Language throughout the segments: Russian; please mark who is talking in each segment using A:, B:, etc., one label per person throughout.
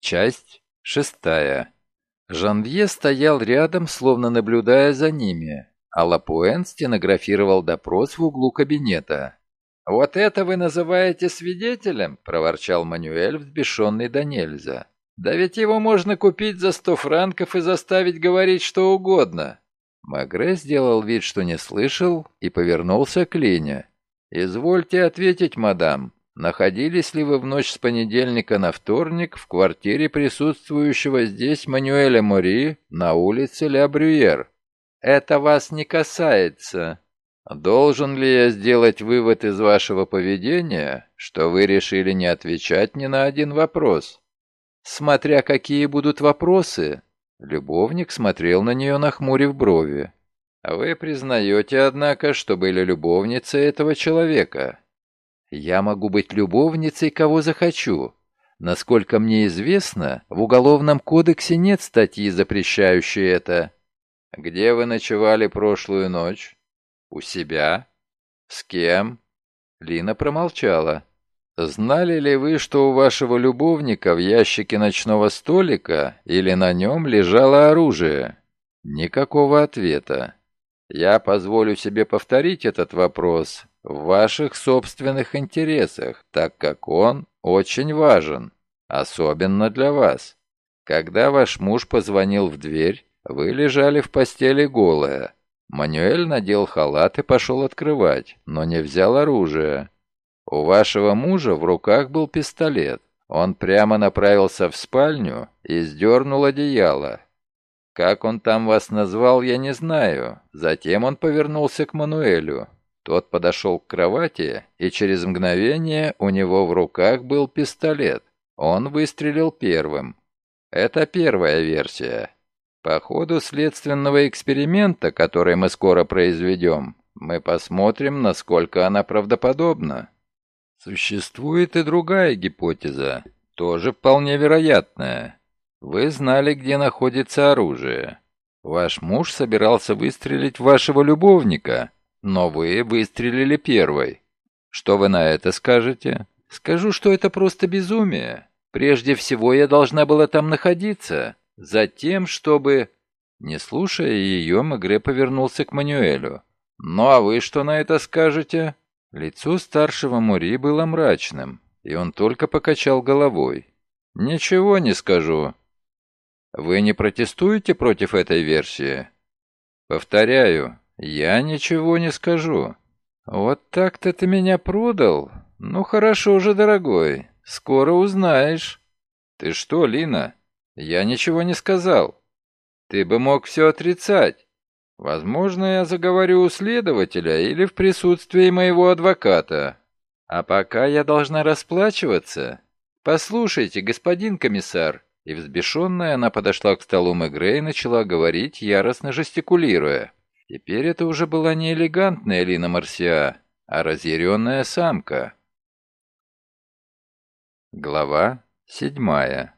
A: Часть шестая. Жанвье стоял рядом, словно наблюдая за ними, а Лапуэн стенографировал допрос в углу кабинета. «Вот это вы называете свидетелем?» – проворчал Мануэль, взбешенный до нельзя. «Да ведь его можно купить за сто франков и заставить говорить что угодно». Магре сделал вид, что не слышал, и повернулся к Лене. «Извольте ответить, мадам, находились ли вы в ночь с понедельника на вторник в квартире присутствующего здесь Мануэля Мори на улице Ля Брюер?» «Это вас не касается», Должен ли я сделать вывод из вашего поведения, что вы решили не отвечать ни на один вопрос? Смотря какие будут вопросы, любовник смотрел на нее, нахмурив брови. Вы признаете, однако, что были любовницей этого человека. Я могу быть любовницей, кого захочу. Насколько мне известно, в Уголовном кодексе нет статьи, запрещающей это. Где вы ночевали прошлую ночь? «У себя? С кем?» Лина промолчала. «Знали ли вы, что у вашего любовника в ящике ночного столика или на нем лежало оружие?» Никакого ответа. Я позволю себе повторить этот вопрос в ваших собственных интересах, так как он очень важен, особенно для вас. Когда ваш муж позвонил в дверь, вы лежали в постели голая. Мануэль надел халат и пошел открывать, но не взял оружие. У вашего мужа в руках был пистолет. Он прямо направился в спальню и сдернул одеяло. Как он там вас назвал, я не знаю. Затем он повернулся к Мануэлю. Тот подошел к кровати, и через мгновение у него в руках был пистолет. Он выстрелил первым. Это первая версия. По ходу следственного эксперимента, который мы скоро произведем, мы посмотрим, насколько она правдоподобна. Существует и другая гипотеза, тоже вполне вероятная. Вы знали, где находится оружие. Ваш муж собирался выстрелить вашего любовника, но вы выстрелили первой. Что вы на это скажете? Скажу, что это просто безумие. Прежде всего, я должна была там находиться. Затем, чтобы...» Не слушая ее, Мегре повернулся к Мануэлю. «Ну а вы что на это скажете?» Лицо старшего Мури было мрачным, и он только покачал головой. «Ничего не скажу». «Вы не протестуете против этой версии?» «Повторяю, я ничего не скажу». «Вот так-то ты меня продал? Ну хорошо же, дорогой, скоро узнаешь». «Ты что, Лина?» Я ничего не сказал. Ты бы мог все отрицать. Возможно, я заговорю у следователя или в присутствии моего адвоката. А пока я должна расплачиваться. Послушайте, господин комиссар. И взбешенная она подошла к столу Мегре и начала говорить, яростно жестикулируя. Теперь это уже была не элегантная Лина Марсиа, а разъяренная самка. Глава седьмая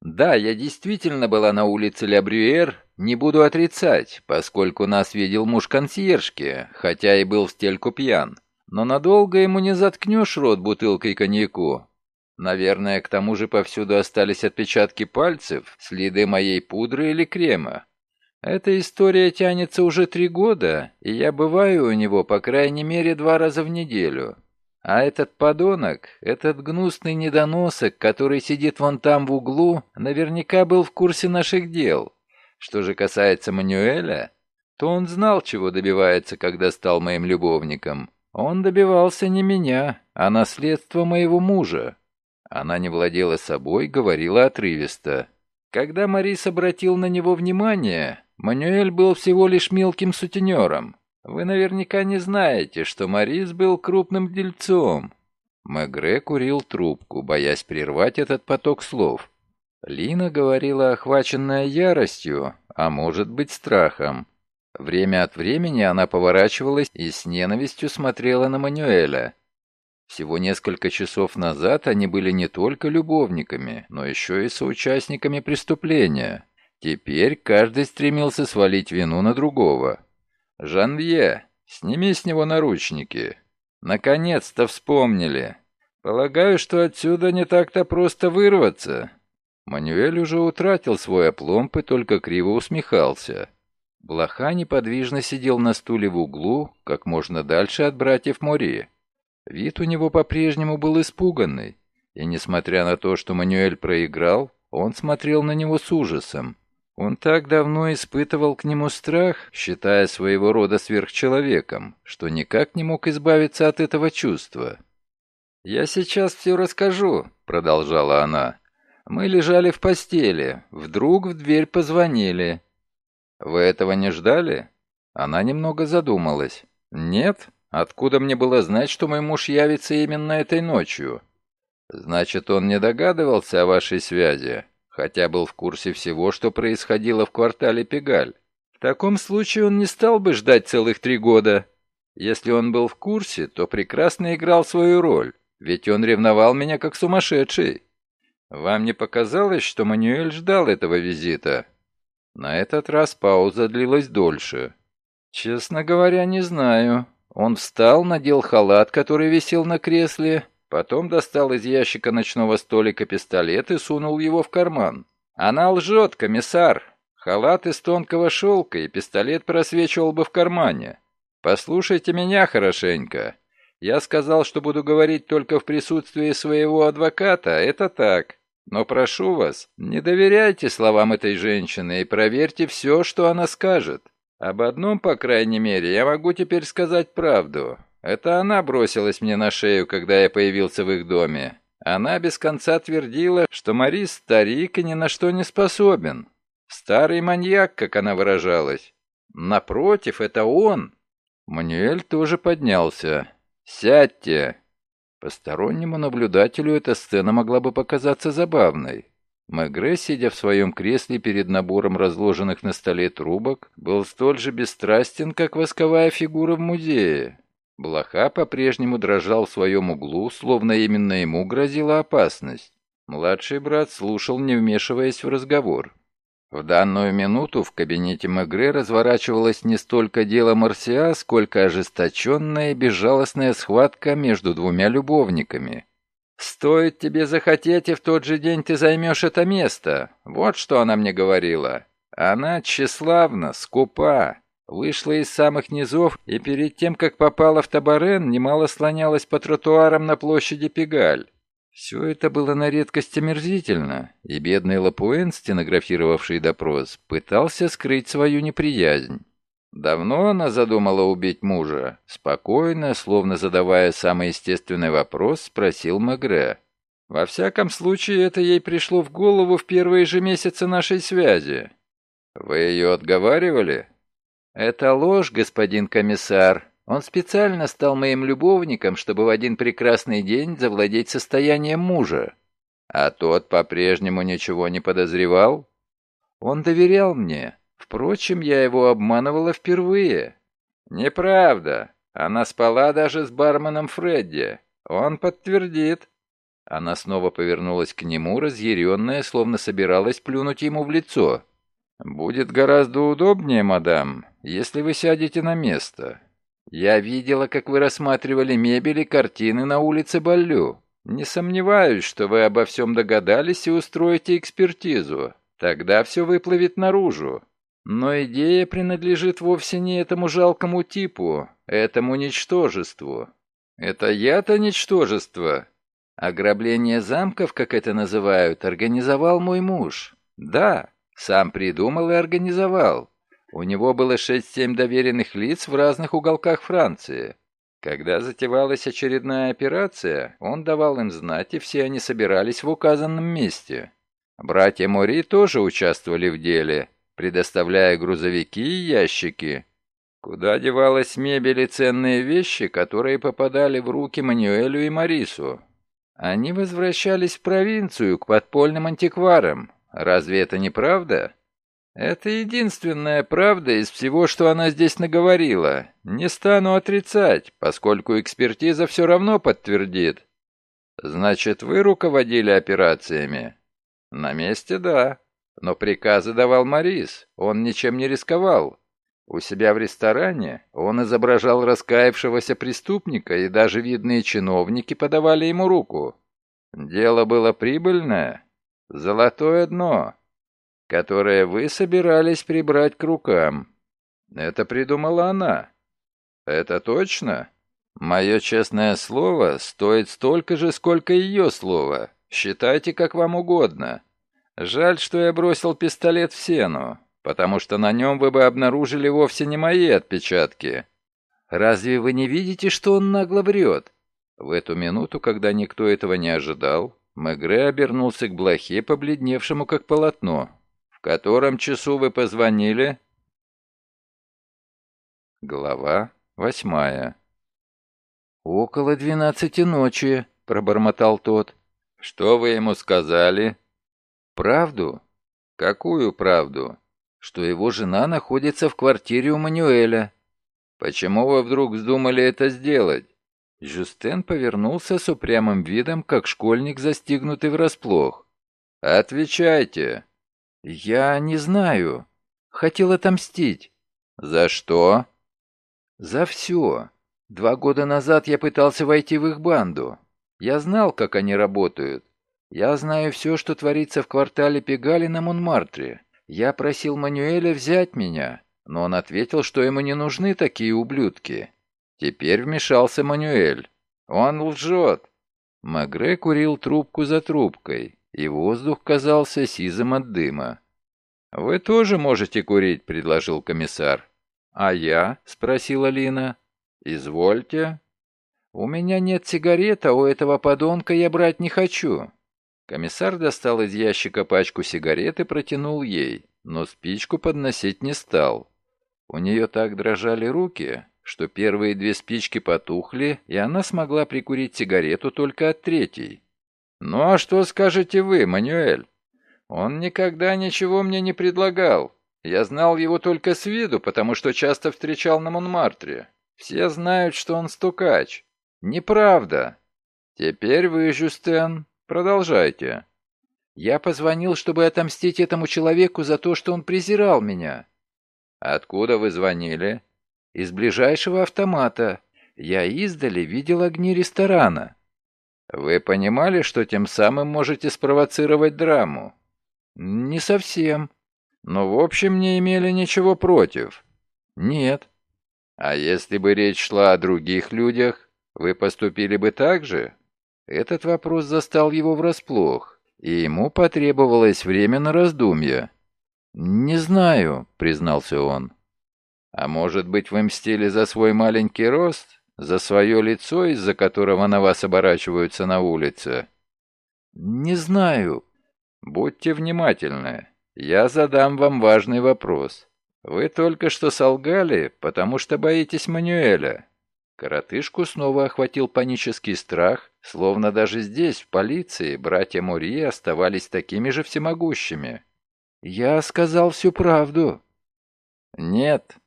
A: да, я действительно была на улице Ля Брюер, не буду отрицать, поскольку нас видел муж консьержки, хотя и был в стельку пьян. Но надолго ему не заткнешь рот бутылкой коньяку. Наверное, к тому же повсюду остались отпечатки пальцев, следы моей пудры или крема. Эта история тянется уже три года, и я бываю у него по крайней мере два раза в неделю. А этот подонок, этот гнусный недоносок, который сидит вон там в углу, наверняка был в курсе наших дел. Что же касается Мануэля, то он знал, чего добивается, когда стал моим любовником. Он добивался не меня, а наследства моего мужа. Она не владела собой, говорила отрывисто. Когда Марис обратил на него внимание, Мануэль был всего лишь мелким сутенером. Вы наверняка не знаете, что Морис был крупным дельцом». Мегре курил трубку, боясь прервать этот поток слов. Лина говорила, охваченная яростью, а может быть страхом. Время от времени она поворачивалась и с ненавистью смотрела на Мануэля. Всего несколько часов назад они были не только любовниками, но еще и соучастниками преступления. Теперь каждый стремился свалить вину на другого. «Жанвье, сними с него наручники. Наконец-то вспомнили. Полагаю, что отсюда не так-то просто вырваться». Мануэль уже утратил свой опломб и только криво усмехался. Блоха неподвижно сидел на стуле в углу, как можно дальше от братьев Мори. Вид у него по-прежнему был испуганный, и несмотря на то, что Мануэль проиграл, он смотрел на него с ужасом. Он так давно испытывал к нему страх, считая своего рода сверхчеловеком, что никак не мог избавиться от этого чувства. «Я сейчас все расскажу», — продолжала она. Мы лежали в постели. Вдруг в дверь позвонили. Вы этого не ждали? Она немного задумалась. Нет? Откуда мне было знать, что мой муж явится именно этой ночью? Значит, он не догадывался о вашей связи, хотя был в курсе всего, что происходило в квартале Пегаль. В таком случае он не стал бы ждать целых три года. Если он был в курсе, то прекрасно играл свою роль, ведь он ревновал меня как сумасшедший. «Вам не показалось, что Мануэль ждал этого визита?» На этот раз пауза длилась дольше. «Честно говоря, не знаю. Он встал, надел халат, который висел на кресле, потом достал из ящика ночного столика пистолет и сунул его в карман. Она лжет, комиссар. Халат из тонкого шелка, и пистолет просвечивал бы в кармане. Послушайте меня хорошенько. Я сказал, что буду говорить только в присутствии своего адвоката, это так. Но прошу вас, не доверяйте словам этой женщины и проверьте все, что она скажет. Об одном, по крайней мере, я могу теперь сказать правду. Это она бросилась мне на шею, когда я появился в их доме. Она без конца твердила, что Марис старик и ни на что не способен. Старый маньяк, как она выражалась. Напротив, это он. Мануэль тоже поднялся. «Сядьте!» Постороннему наблюдателю эта сцена могла бы показаться забавной. Мегре, сидя в своем кресле перед набором разложенных на столе трубок, был столь же бесстрастен, как восковая фигура в музее. Блоха по-прежнему дрожал в своем углу, словно именно ему грозила опасность. Младший брат слушал, не вмешиваясь в разговор. В данную минуту в кабинете Мегре разворачивалось не столько дело Марсиа, сколько ожесточенная и безжалостная схватка между двумя любовниками. «Стоит тебе захотеть, и в тот же день ты займешь это место», вот что она мне говорила. Она тщеславна, скупа, вышла из самых низов и перед тем, как попала в Табарен, немало слонялась по тротуарам на площади Пегаль. Все это было на редкость омерзительно, и бедный Лапуэн, стенографировавший допрос, пытался скрыть свою неприязнь. Давно она задумала убить мужа? Спокойно, словно задавая самый естественный вопрос, спросил Мегре. Во всяком случае, это ей пришло в голову в первые же месяцы нашей связи. Вы ее отговаривали? Это ложь, господин комиссар, он специально стал моим любовником, чтобы в один прекрасный день завладеть состоянием мужа. А тот по-прежнему ничего не подозревал? Он доверял мне. Впрочем, я его обманывала впервые. Неправда. Она спала даже с барменом Фредди. Он подтвердит. Она снова повернулась к нему, разъяренная, словно собиралась плюнуть ему в лицо. «Будет гораздо удобнее, мадам, если вы сядете на место. Я видела, как вы рассматривали мебель и картины на улице Баллю. Не сомневаюсь, что вы обо всем догадались и устроите экспертизу. Тогда все выплывет наружу. Но идея принадлежит вовсе не этому жалкому типу, этому ничтожеству. Это я-то ничтожество. Ограбление замков, как это называют, организовал мой муж. Да, сам придумал и организовал. У него было 6-7 доверенных лиц в разных уголках Франции. Когда затевалась очередная операция, он давал им знать, и все они собирались в указанном месте. Братья Мори тоже участвовали в деле, предоставляя грузовики и ящики. Куда девалась мебель и ценные вещи, которые попадали в руки Мануэлю и Марису? Они возвращались в провинцию к подпольным антикварам. Разве это не правда? Это единственная правда из всего, что она здесь наговорила. Не стану отрицать, поскольку экспертиза все равно подтвердит. Значит, вы руководили операциями? На месте да. Но приказы давал Морис, он ничем не рисковал. У себя в ресторане он изображал раскаявшегося преступника, и даже видные чиновники подавали ему руку. Дело было прибыльное. Золотое дно, которое вы собирались прибрать к рукам. Это придумала она. Это точно? Мое честное слово стоит столько же, сколько ее слово. Считайте, как вам угодно. Жаль, что я бросил пистолет в сену, потому что на нем вы бы обнаружили вовсе не мои отпечатки. Разве вы не видите, что он нагло врет? В эту минуту, когда никто этого не ожидал, Мегре обернулся к блохе, побледневшему как полотно. «В котором часу вы позвонили?» Глава восьмая «Около двенадцати ночи», — пробормотал тот. «Что вы ему сказали?» «Правду?» «Какую правду?» «Что его жена находится в квартире у Мануэля». «Почему вы вдруг вздумали это сделать?» Жюстен повернулся с упрямым видом, как школьник, застигнутый врасплох. «Отвечайте!» «Я не знаю. Хотел отомстить». «За что?» «За все. Два года назад я пытался войти в их банду. Я знал, как они работают. Я знаю все, что творится в квартале Пегали на Монмартре. Я просил Мануэля взять меня, но он ответил, что ему не нужны такие ублюдки. Теперь вмешался Мануэль. Он лжет. Магре курил трубку за трубкой, и воздух казался сизым от дыма. «Вы тоже можете курить», — предложил комиссар. «А я?» — спросила Лина. «Извольте». «У меня нет сигарет, а у этого подонка я брать не хочу». Комиссар достал из ящика пачку сигарет и протянул ей, но спичку подносить не стал. У нее так дрожали руки, что первые две спички потухли, и она смогла прикурить сигарету только от третьей. «Ну а что скажете вы, Манюэль? Он никогда ничего мне не предлагал. Я знал его только с виду, потому что часто встречал на Монмартре. Все знают, что он стукач. Неправда. Теперь вы, Жюстен, продолжайте». Я позвонил, чтобы отомстить этому человеку за то, что он презирал меня. «Откуда вы звонили?» Из ближайшего автомата. Я издали видел огни ресторана. Вы понимали, что тем самым можете спровоцировать драму? Не совсем. Но в общем не имели ничего против. Нет. А если бы речь шла о других людях, вы поступили бы так же? Этот вопрос застал его врасплох, и ему потребовалось время на раздумье. «Не знаю», — признался он. А может быть, вы мстили за свой маленький рост? За свое лицо, из-за которого на вас оборачиваются на улице? Не знаю. Будьте внимательны. Я задам вам важный вопрос. Вы только что солгали, потому что боитесь Мануэля. Коротышку снова охватил панический страх, словно даже здесь, в полиции, братья Мури оставались такими же всемогущими. «Я сказал всю правду». «Нет,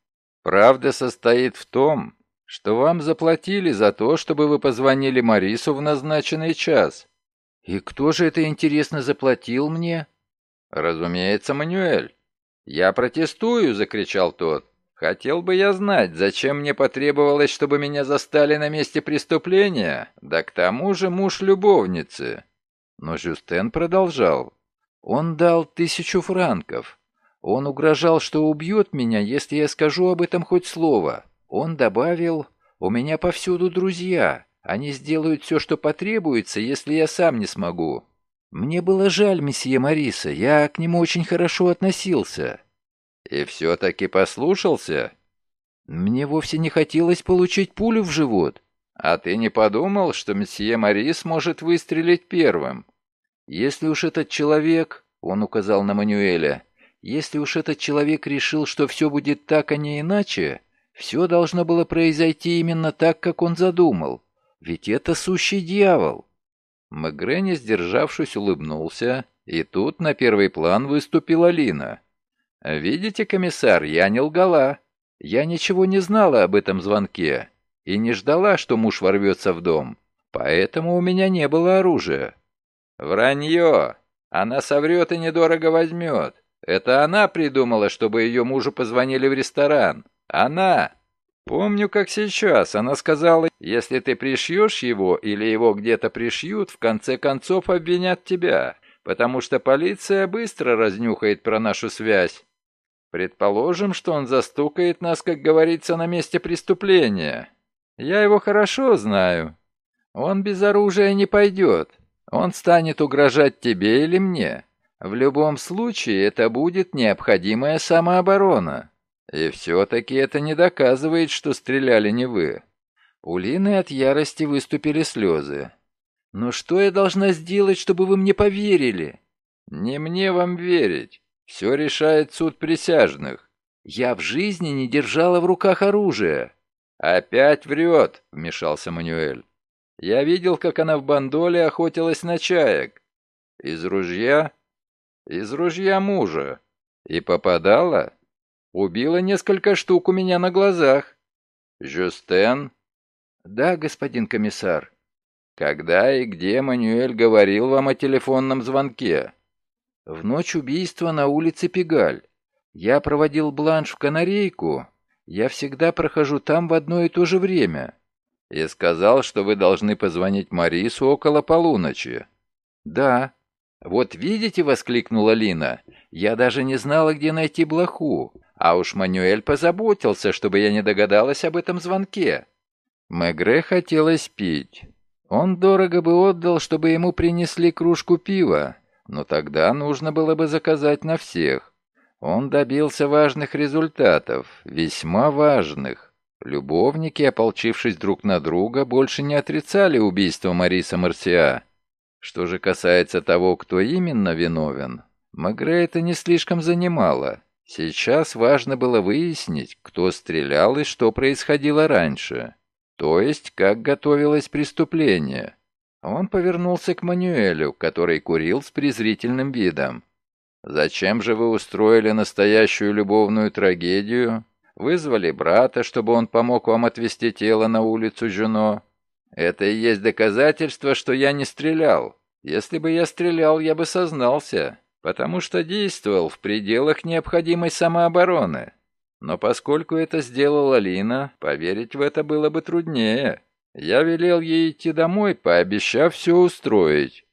A: Правда состоит в том, что вам заплатили за то, чтобы вы позвонили Марису в назначенный час. И кто же это, интересно, заплатил мне? Разумеется, Мануэль. Я протестую, закричал тот. Хотел бы я знать, зачем мне потребовалось, чтобы меня застали на месте преступления, да к тому же муж любовницы. Но Жюстен продолжал. Он дал тысячу франков. Он угрожал, что убьет меня, если я скажу об этом хоть слово. Он добавил, «У меня повсюду друзья. Они сделают все, что потребуется, если я сам не смогу». Мне было жаль месье Мариса, я к нему очень хорошо относился. И все-таки послушался? Мне вовсе не хотелось получить пулю в живот. А ты не подумал, что месье Марис может выстрелить первым? Если уж этот человек, он указал на Мануэля, если уж этот человек решил, что все будет так, а не иначе, все должно было произойти именно так, как он задумал. Ведь это сущий дьявол. Мегре, не сдержавшись, улыбнулся, и тут на первый план выступила Лина. «Видите, комиссар, я не лгала. Я ничего не знала об этом звонке и не ждала, что муж ворвется в дом, поэтому у меня не было оружия». «Вранье! Она соврет и недорого возьмет. Это она придумала, чтобы ее мужу позвонили в ресторан. Она! Помню, как сейчас. Она сказала, если ты пришьешь его или его где-то пришьют, в конце концов обвинят тебя. потому что полиция быстро разнюхает про нашу связь. Предположим, что он застукает нас, как говорится, на месте преступления. Я его хорошо знаю. Он без оружия не пойдет. Он станет угрожать тебе или мне. В любом случае, это будет необходимая самооборона. И все-таки это не доказывает, что стреляли не вы. У Лины от ярости выступили слезы. «Но что я должна сделать, чтобы вы мне поверили?» «Не мне вам верить. Все решает суд присяжных. Я в жизни не держала в руках оружие». «Опять врет», — вмешался Мануэль. «Я видел, как она в бандоле охотилась на чаек. Из ружья из ружья мужа. И попадала? Убила несколько штук у меня на глазах. Жюстен? Да, господин комиссар. Когда и где Мануэль говорил вам о телефонном звонке? В ночь убийства на улице Пегаль. Я проводил бланш в канарейку. Я всегда прохожу там в одно и то же время. И сказал, что вы должны позвонить Марису около полуночи. Да. «Вот видите!» — воскликнула Лина. «Я даже не знала, где найти блоху. А уж Мануэль позаботился, чтобы я не догадалась об этом звонке». Мегре хотелось пить. Он дорого бы отдал, чтобы ему принесли кружку пива, но тогда нужно было бы заказать на всех. Он добился важных результатов, весьма важных. Любовники, ополчившись друг на друга, больше не отрицали убийство Мариса Марсиа. Что же касается того, кто именно виновен, Магре это не слишком занимало. Сейчас важно было выяснить, кто стрелял и что происходило раньше. То есть, как готовилось преступление. Он повернулся к Мануэлю, который курил с презрительным видом. «Зачем же вы устроили настоящую любовную трагедию? Вызвали брата, чтобы он помог вам отвезти тело на улицу Жюно? Это и есть доказательство, что я не стрелял. Если бы я стрелял, я бы сознался, потому что действовал в пределах необходимой самообороны. Но поскольку это сделала Лина, поверить в это было бы труднее. Я велел ей идти домой, пообещав все устроить.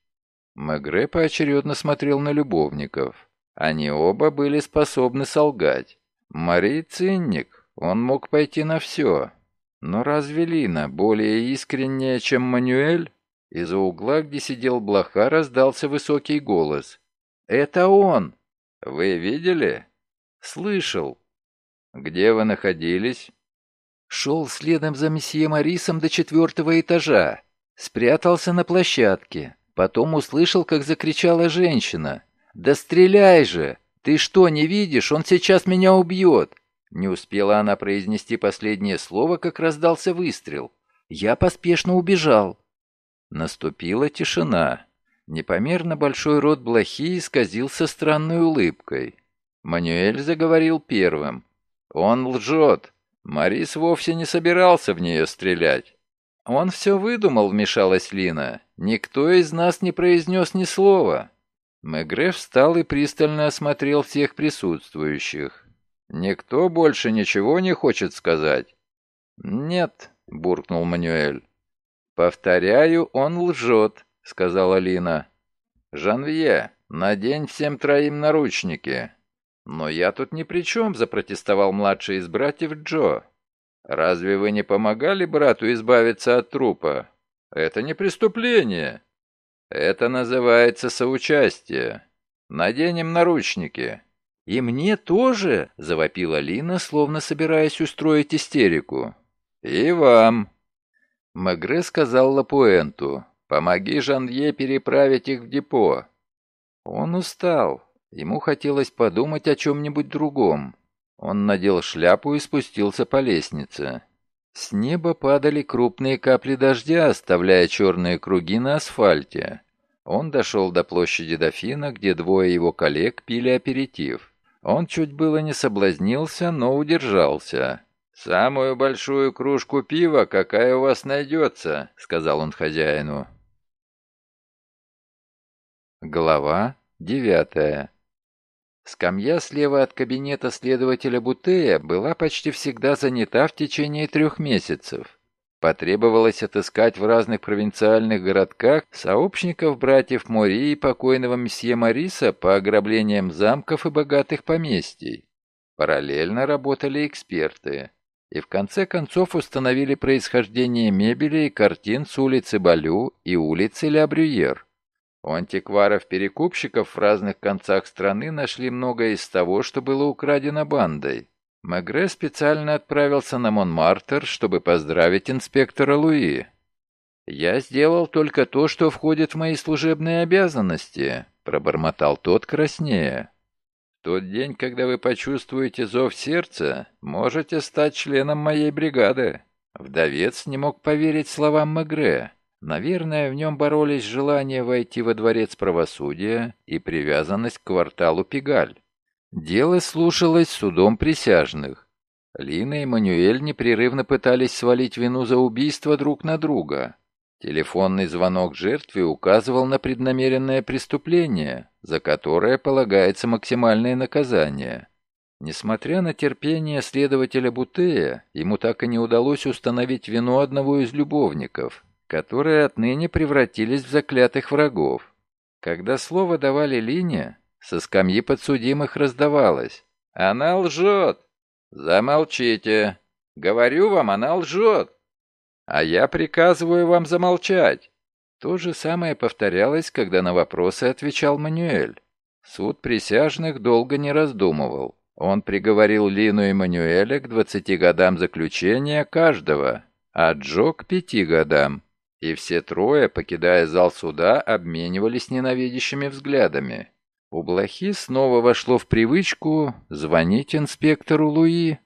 A: Мегре поочередно смотрел на любовников. Они оба были способны солгать. Мари цинник, он мог пойти на все. Но разве Лина более искренняя, чем Мануэль? Из-за угла, где сидел блоха, раздался высокий голос. «Это он!» «Вы видели?» «Слышал». «Где вы находились?» «Шел следом за месье Марисом до четвертого этажа. Спрятался на площадке. Потом услышал, как закричала женщина. «Да стреляй же! Ты что, не видишь? Он сейчас меня убьет!» Не успела она произнести последнее слово, как раздался выстрел. Я поспешно убежал. Наступила тишина. Непомерно большой рот блохи исказился странной улыбкой. Мануэль заговорил первым. «Он лжет. Марис вовсе не собирался в нее стрелять». «Он все выдумал», — вмешалась Лина. «Никто из нас не произнес ни слова». Мегре встал и пристально осмотрел всех присутствующих. «Никто больше ничего не хочет сказать?» «Нет», — буркнул Мануэль. «Повторяю, он лжет», — сказала Лина. «Жанвье, надень всем троим наручники». «Но я тут ни при чем», — запротестовал младший из братьев Джо. «Разве вы не помогали брату избавиться от трупа? Это не преступление. Это называется соучастие. Наденем наручники». «И мне тоже?» — завопила Лина, словно собираясь устроить истерику. «И вам», Мегре сказал Лапуэнту, «Помоги Жанье переправить их в депо». Он устал. Ему хотелось подумать о чем-нибудь другом. Он надел шляпу и спустился по лестнице. С неба падали крупные капли дождя, оставляя черные круги на асфальте. Он дошел до площади Дофина, где двое его коллег пили аперитив. Он чуть было не соблазнился, но удержался. «Самую большую кружку пива, какая у вас найдется», — сказал он хозяину. Глава девятая Скамья слева от кабинета следователя Бутея была почти всегда занята в течение трех месяцев. Потребовалось отыскать в разных провинциальных городках сообщников братьев Мори и покойного месье Мариса по ограблениям замков и богатых поместий. Параллельно работали эксперты и в конце концов установили происхождение мебели и картин с улицы Балю и улицы Ля Брюер. У антикваров-перекупщиков в разных концах страны нашли многое из того, что было украдено бандой. Мегре специально отправился на Монмартр, чтобы поздравить инспектора Луи. «Я сделал только то, что входит в мои служебные обязанности», — пробормотал тот краснее. «В тот день, когда вы почувствуете зов сердца, можете стать членом моей бригады». Вдовец не мог поверить словам Мегре. Наверное, в нем боролись желание войти во дворец правосудия и привязанность к кварталу Пигаль. Дело слушалось судом присяжных. Лина и Мануэль непрерывно пытались свалить вину за убийство друг на друга. Телефонный звонок жертве указывал на преднамеренное преступление, за которое полагается максимальное наказание. Несмотря на терпение следователя Бутея, ему так и не удалось установить вину одного из любовников, которые отныне превратились в заклятых врагов. Когда слово давали Лине, со скамьи подсудимых раздавалось. «Она лжет!» «Замолчите!» «Говорю вам, она лжет!» «А я приказываю вам замолчать!» То же самое повторялось, когда на вопросы отвечал Мануэль. Суд присяжных долго не раздумывал. Он приговорил Лину и Мануэля к 20 годам заключения каждого, а Джо к 5 годам. И все трое, покидая зал суда, обменивались ненавидящими взглядами. У Блохи снова вошло в привычку звонить инспектору Луи